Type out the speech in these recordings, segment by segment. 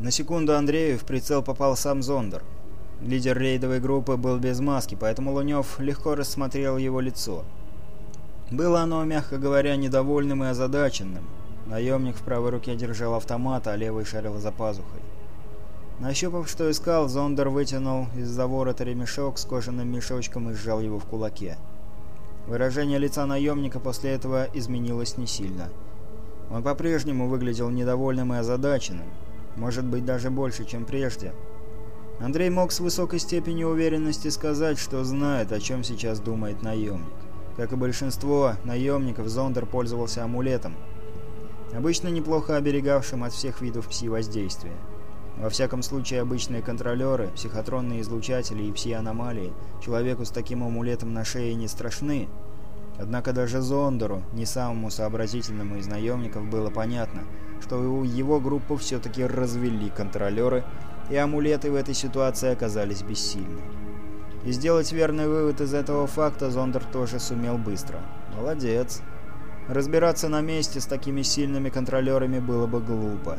На секунду Андрею в прицел попал сам Зондер. Лидер рейдовой группы был без маски, поэтому Лунев легко рассмотрел его лицо. Было оно, мягко говоря, недовольным и озадаченным. Наемник в правой руке держал автомат, а левый шарил за пазухой. Нащупав, что искал, Зондер вытянул из-за ворота ремешок с кожаным мешочком и сжал его в кулаке. Выражение лица наемника после этого изменилось не сильно. Он по-прежнему выглядел недовольным и озадаченным, может быть, даже больше, чем прежде. Андрей мог с высокой степенью уверенности сказать, что знает, о чем сейчас думает наемник. Как и большинство наемников, Зондер пользовался амулетом, обычно неплохо оберегавшим от всех видов пси-воздействия. Во всяком случае, обычные контролеры, психотронные излучатели и пси-аномалии человеку с таким амулетом на шее не страшны. Однако даже Зондеру, не самому сообразительному из наемников, было понятно – что его группу все-таки развели контролеры, и амулеты в этой ситуации оказались бессильны. И сделать верный вывод из этого факта Зондер тоже сумел быстро. Молодец. Разбираться на месте с такими сильными контролерами было бы глупо.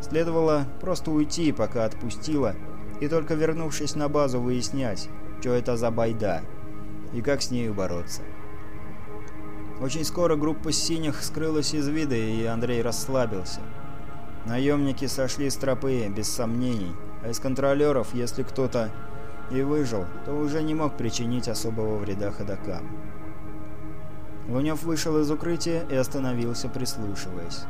Следовало просто уйти, пока отпустило, и только вернувшись на базу выяснять, что это за байда и как с нею бороться. Очень скоро группа синих скрылась из вида, и Андрей расслабился. Наемники сошли с тропы, без сомнений, а из контролеров, если кто-то и выжил, то уже не мог причинить особого вреда ходокам. Лунев вышел из укрытия и остановился, прислушиваясь.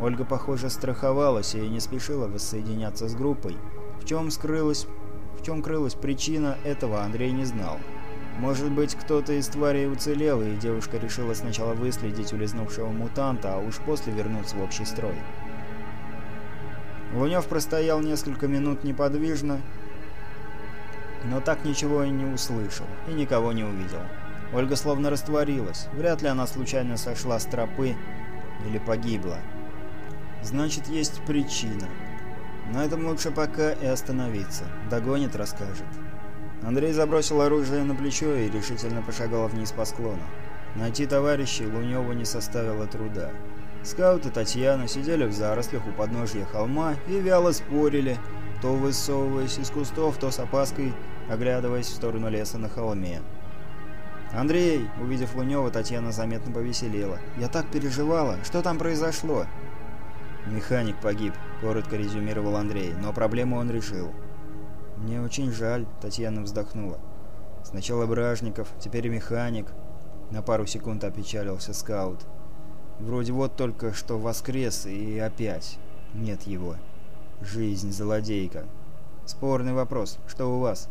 Ольга, похоже, страховалась и не спешила воссоединяться с группой. В чем скрылась, в чем крылась причина этого, Андрей не знал. Может быть, кто-то из тварей уцелел, и девушка решила сначала выследить улизнувшего мутанта, а уж после вернуться в общий строй. Лунев простоял несколько минут неподвижно, но так ничего и не услышал, и никого не увидел. Ольга словно растворилась, вряд ли она случайно сошла с тропы или погибла. Значит, есть причина. На этом лучше пока и остановиться. Догонит, расскажет. Андрей забросил оружие на плечо и решительно пошагал вниз по склону. Найти товарищей Лунёва не составило труда. Скаут и Татьяна сидели в зарослях у подножья холма и вяло спорили, то высовываясь из кустов, то с опаской, оглядываясь в сторону леса на холме. «Андрей!» — увидев Лунёва, Татьяна заметно повеселела. «Я так переживала! Что там произошло?» «Механик погиб», — коротко резюмировал Андрей, но проблему он решил. «Мне очень жаль», — Татьяна вздохнула. «Сначала бражников, теперь механик», — на пару секунд опечалился скаут. «Вроде вот только что воскрес, и опять нет его. Жизнь злодейка. Спорный вопрос, что у вас?»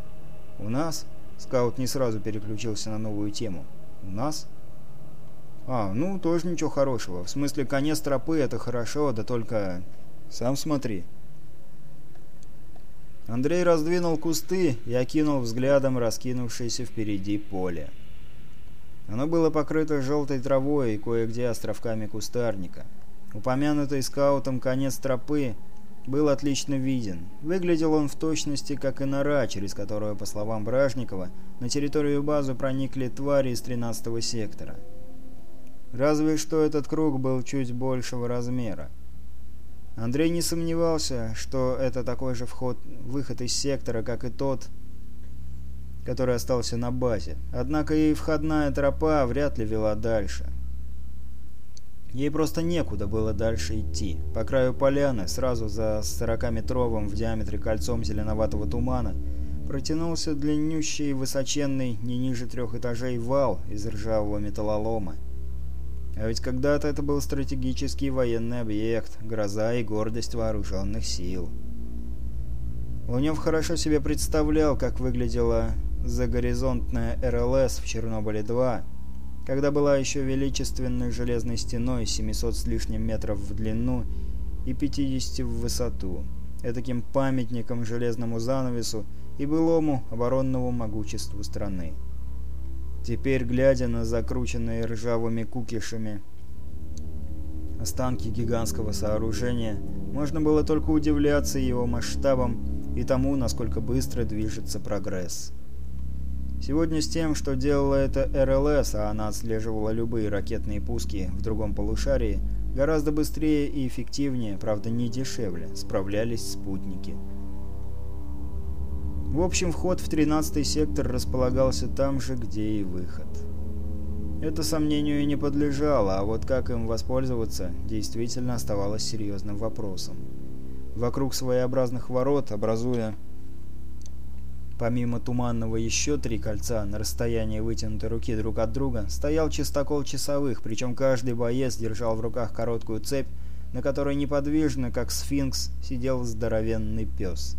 «У нас?» — скаут не сразу переключился на новую тему. «У нас?» «А, ну, тоже ничего хорошего. В смысле, конец тропы — это хорошо, да только...» «Сам смотри», Андрей раздвинул кусты и окинул взглядом раскинувшееся впереди поле. Оно было покрыто желтой травой и кое-где островками кустарника. Упомянутый скаутом конец тропы был отлично виден. Выглядел он в точности как и нора, через которую, по словам Бражникова, на территорию базы проникли твари из 13-го сектора. Разве что этот круг был чуть большего размера. Андрей не сомневался, что это такой же вход, выход из сектора, как и тот, который остался на базе. Однако и входная тропа вряд ли вела дальше. Ей просто некуда было дальше идти. По краю поляны, сразу за 40-метровым в диаметре кольцом зеленоватого тумана, протянулся длиннющий высоченный не ниже трех этажей вал из ржавого металлолома. А ведь когда-то это был стратегический военный объект, гроза и гордость вооруженных сил. Лунев хорошо себе представлял, как выглядела загоризонтная РЛС в Чернобыле-2, когда была еще величественной железной стеной 700 с лишним метров в длину и 50 в высоту, этаким памятником железному занавесу и былому оборонному могуществу страны теперь глядя на закрученные ржавыми кукишами останки гигантского сооружения, можно было только удивляться его масштабам и тому, насколько быстро движется прогресс. Сегодня с тем, что делала это РЛС, а она отслеживала любые ракетные пуски в другом полушарии, гораздо быстрее и эффективнее, правда не дешевле, справлялись спутники – в общем, вход в 13-й сектор располагался там же, где и выход. Это сомнению и не подлежало, а вот как им воспользоваться, действительно оставалось серьезным вопросом. Вокруг своеобразных ворот, образуя помимо туманного еще три кольца на расстоянии вытянутой руки друг от друга, стоял чистокол часовых, причем каждый боец держал в руках короткую цепь, на которой неподвижно, как сфинкс, сидел здоровенный пес.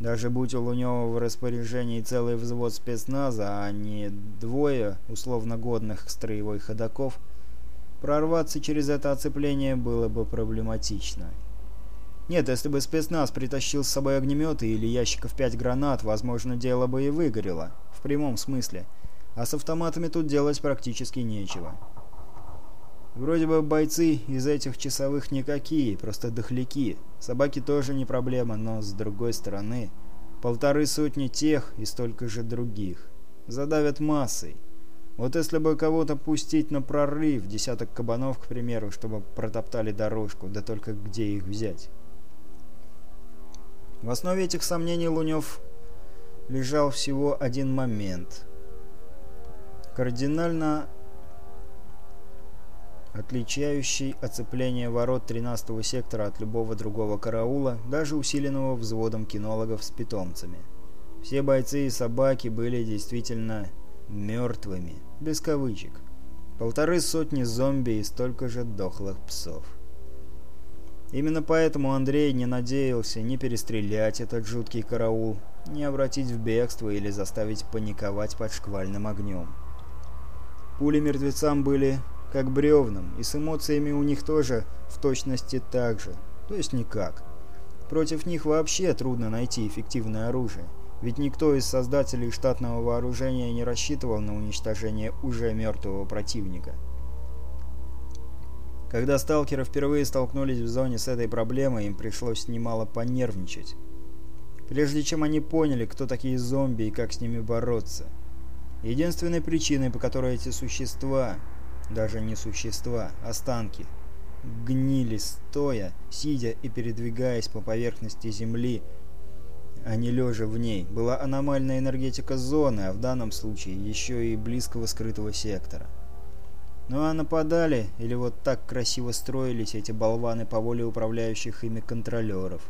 Даже будь у него в распоряжении целый взвод спецназа, а не двое условно годных строевой ходаков, прорваться через это оцепление было бы проблематично. Нет, если бы спецназ притащил с собой огнеметы или ящиков 5 гранат, возможно, дело бы и выгорело. В прямом смысле. А с автоматами тут делать практически нечего. Вроде бы бойцы из этих часовых никакие, просто дохляки. Собаки тоже не проблема, но с другой стороны... Полторы сотни тех и столько же других. Задавят массой. Вот если бы кого-то пустить на прорыв, десяток кабанов, к примеру, чтобы протоптали дорожку, да только где их взять? В основе этих сомнений Лунев лежал всего один момент. Кардинально отличающий оцепление ворот 13-го сектора от любого другого караула, даже усиленного взводом кинологов с питомцами. Все бойцы и собаки были действительно «мертвыми», без кавычек. Полторы сотни зомби и столько же дохлых псов. Именно поэтому Андрей не надеялся ни перестрелять этот жуткий караул, ни обратить в бегство или заставить паниковать под шквальным огнем. Пули мертвецам были как бревнам, и с эмоциями у них тоже в точности так же, то есть никак. Против них вообще трудно найти эффективное оружие, ведь никто из создателей штатного вооружения не рассчитывал на уничтожение уже мертвого противника. Когда сталкеры впервые столкнулись в зоне с этой проблемой, им пришлось немало понервничать. Прежде чем они поняли, кто такие зомби и как с ними бороться. Единственной причиной, по которой эти существа даже не существа, останки. Гнили стоя, сидя и передвигаясь по поверхности земли, а не лежа в ней. Была аномальная энергетика зоны, а в данном случае еще и близкого скрытого сектора. Ну а нападали, или вот так красиво строились эти болваны по воле управляющих ими контролеров.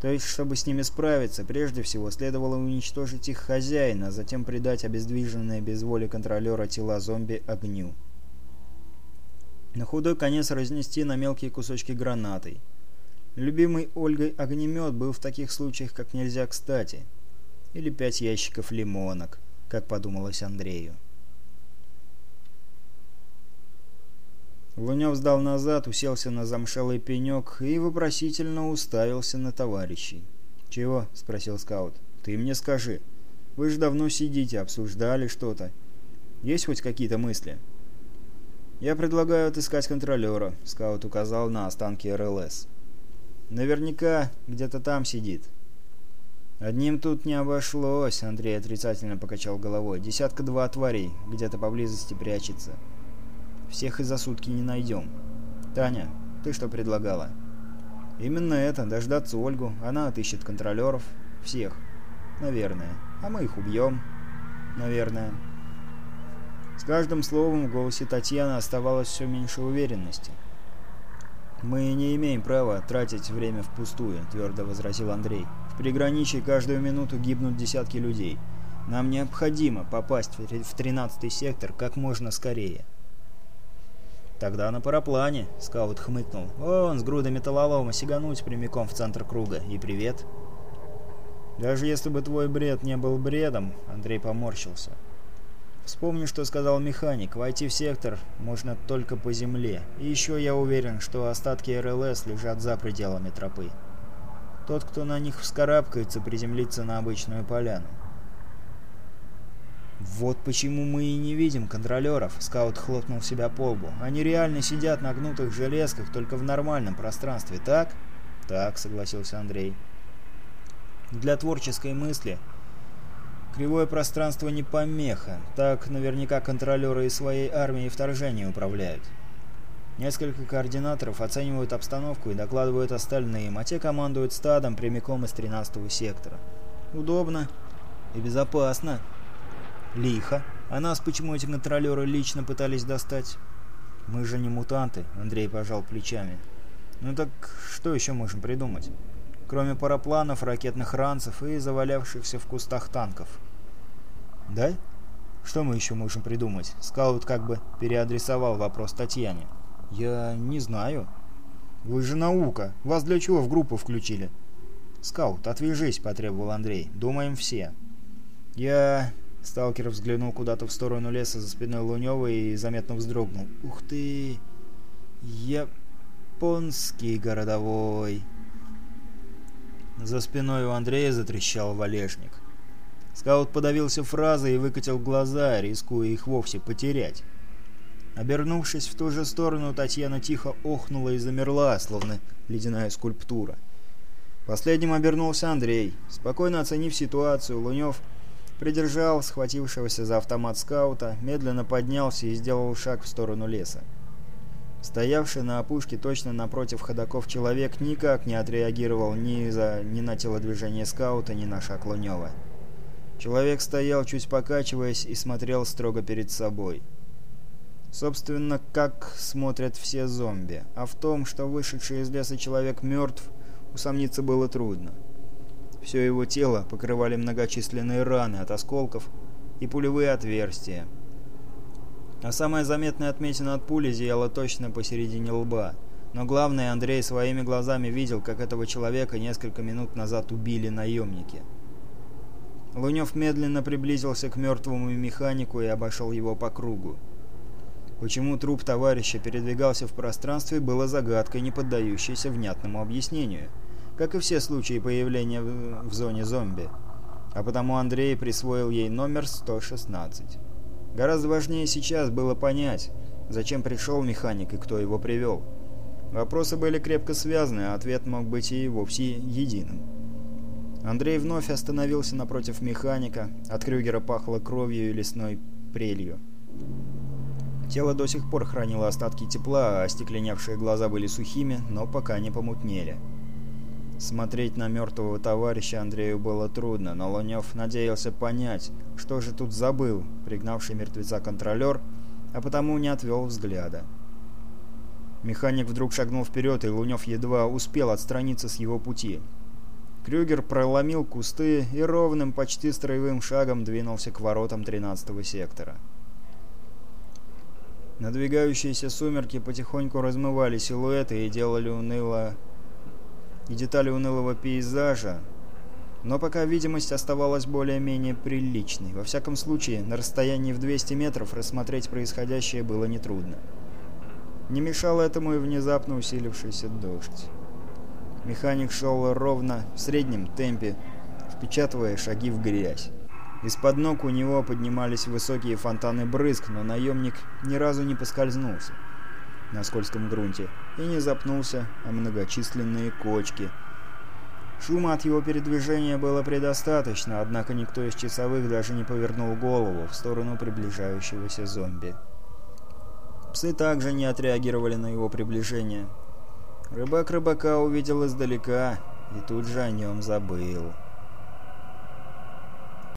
То есть, чтобы с ними справиться, прежде всего следовало уничтожить их хозяина, а затем придать обездвиженные без воли контролера тела зомби огню. На худой конец разнести на мелкие кусочки гранатой. Любимый Ольгой огнемет был в таких случаях как нельзя кстати. Или пять ящиков лимонок, как подумалось Андрею. Лунев сдал назад, уселся на замшелый пенек и вопросительно уставился на товарищей. «Чего?» — спросил скаут. «Ты мне скажи. Вы же давно сидите, обсуждали что-то. Есть хоть какие-то мысли?» Я предлагаю отыскать контролера», — скаут указал на останки РЛС. «Наверняка где-то там сидит». «Одним тут не обошлось», — Андрей отрицательно покачал головой. «Десятка-два тварей где-то поблизости прячется. Всех и за сутки не найдем. Таня, ты что предлагала?» «Именно это. Дождаться Ольгу. Она отыщет контролеров. Всех. Наверное. А мы их убьем. Наверное». С каждым словом в голосе Татьяны оставалось все меньше уверенности. «Мы не имеем права тратить время впустую», — твердо возразил Андрей. «В приграничье каждую минуту гибнут десятки людей. Нам необходимо попасть в тринадцатый сектор как можно скорее». «Тогда на параплане», — скаут хмыкнул. «Вон, с грудой металлолома сигануть прямиком в центр круга. И привет». «Даже если бы твой бред не был бредом», — Андрей поморщился, — Вспомни, что сказал механик. Войти в сектор можно только по земле. И еще я уверен, что остатки РЛС лежат за пределами тропы. Тот, кто на них вскарабкается, приземлится на обычную поляну. «Вот почему мы и не видим контролеров», — скаут хлопнул себя по лбу. «Они реально сидят на гнутых железках, только в нормальном пространстве, так?» «Так», — согласился Андрей. «Для творческой мысли Кривое пространство не помеха, так наверняка контролеры и своей армии вторжения управляют. Несколько координаторов оценивают обстановку и докладывают остальным, а те командуют стадом прямиком из 13 сектора. Удобно и безопасно. Лихо. А нас почему эти контролеры лично пытались достать? Мы же не мутанты, Андрей пожал плечами. Ну так что еще можем придумать? кроме парапланов, ракетных ранцев и завалявшихся в кустах танков. «Да? Что мы еще можем придумать?» Скаут как бы переадресовал вопрос Татьяне. «Я не знаю». «Вы же наука. Вас для чего в группу включили?» «Скаут, отвяжись», — потребовал Андрей. «Думаем все». «Я...» — сталкер взглянул куда-то в сторону леса за спиной Лунёва и заметно вздрогнул. «Ух ты! Японский городовой!» За спиной у Андрея затрещал валежник. Скаут подавился фразой и выкатил глаза, рискуя их вовсе потерять. Обернувшись в ту же сторону, Татьяна тихо охнула и замерла, словно ледяная скульптура. Последним обернулся Андрей. Спокойно оценив ситуацию, Лунев придержал схватившегося за автомат скаута, медленно поднялся и сделал шаг в сторону леса. Стоявший на опушке точно напротив ходоков человек никак не отреагировал ни, за, ни на телодвижение скаута, ни на шаг Лунёва. Человек стоял, чуть покачиваясь, и смотрел строго перед собой. Собственно, как смотрят все зомби, а в том, что вышедший из леса человек мертв, усомниться было трудно. Все его тело покрывали многочисленные раны от осколков и пулевые отверстия. А самая заметная отметина от пули зияла точно посередине лба. Но главное, Андрей своими глазами видел, как этого человека несколько минут назад убили наемники. Лунев медленно приблизился к мертвому механику и обошел его по кругу. Почему труп товарища передвигался в пространстве, было загадкой, не поддающейся внятному объяснению, как и все случаи появления в, в зоне зомби. А потому Андрей присвоил ей номер 116. Гораздо важнее сейчас было понять, зачем пришел механик и кто его привел. Вопросы были крепко связаны, а ответ мог быть и вовсе единым. Андрей вновь остановился напротив механика, от Крюгера пахло кровью и лесной прелью. Тело до сих пор хранило остатки тепла, а остекленевшие глаза были сухими, но пока не помутнели. Смотреть на мертвого товарища Андрею было трудно, но Лунев надеялся понять, что же тут забыл пригнавший мертвеца контролер, а потому не отвел взгляда. Механик вдруг шагнул вперед, и Лунев едва успел отстраниться с его пути. Крюгер проломил кусты и ровным, почти строевым шагом двинулся к воротам 13-го сектора. Надвигающиеся сумерки потихоньку размывали силуэты и делали уныло и детали унылого пейзажа, но пока видимость оставалась более-менее приличной. Во всяком случае, на расстоянии в 200 метров рассмотреть происходящее было нетрудно. Не мешал этому и внезапно усилившийся дождь. Механик шел ровно, в среднем темпе, впечатывая шаги в грязь. Из-под ног у него поднимались высокие фонтаны брызг, но наемник ни разу не поскользнулся на скользком грунте и не запнулся о многочисленные кочки. Шума от его передвижения было предостаточно, однако никто из часовых даже не повернул голову в сторону приближающегося зомби. Псы также не отреагировали на его приближение. Рыбак рыбака увидел издалека и тут же о нем забыл.